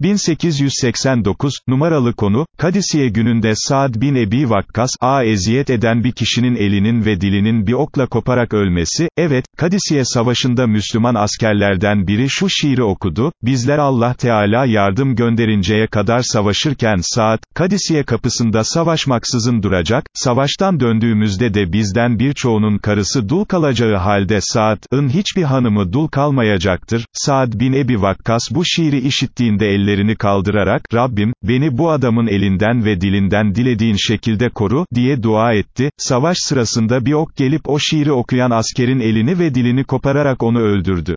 1889, numaralı konu, Kadisiye gününde Saad bin Ebi Vakkas, a eziyet eden bir kişinin elinin ve dilinin bir okla koparak ölmesi, evet, Kadisiye savaşında Müslüman askerlerden biri şu şiiri okudu, bizler Allah Teala yardım gönderinceye kadar savaşırken Saad, Kadisiye kapısında savaşmaksızın duracak, savaştan döndüğümüzde de bizden birçoğunun karısı dul kalacağı halde Saad'ın hiçbir hanımı dul kalmayacaktır, Saad bin Ebi Vakkas bu şiiri işittiğinde elleri ellerini kaldırarak, Rabbim, beni bu adamın elinden ve dilinden dilediğin şekilde koru, diye dua etti, savaş sırasında bir ok gelip o şiiri okuyan askerin elini ve dilini kopararak onu öldürdü.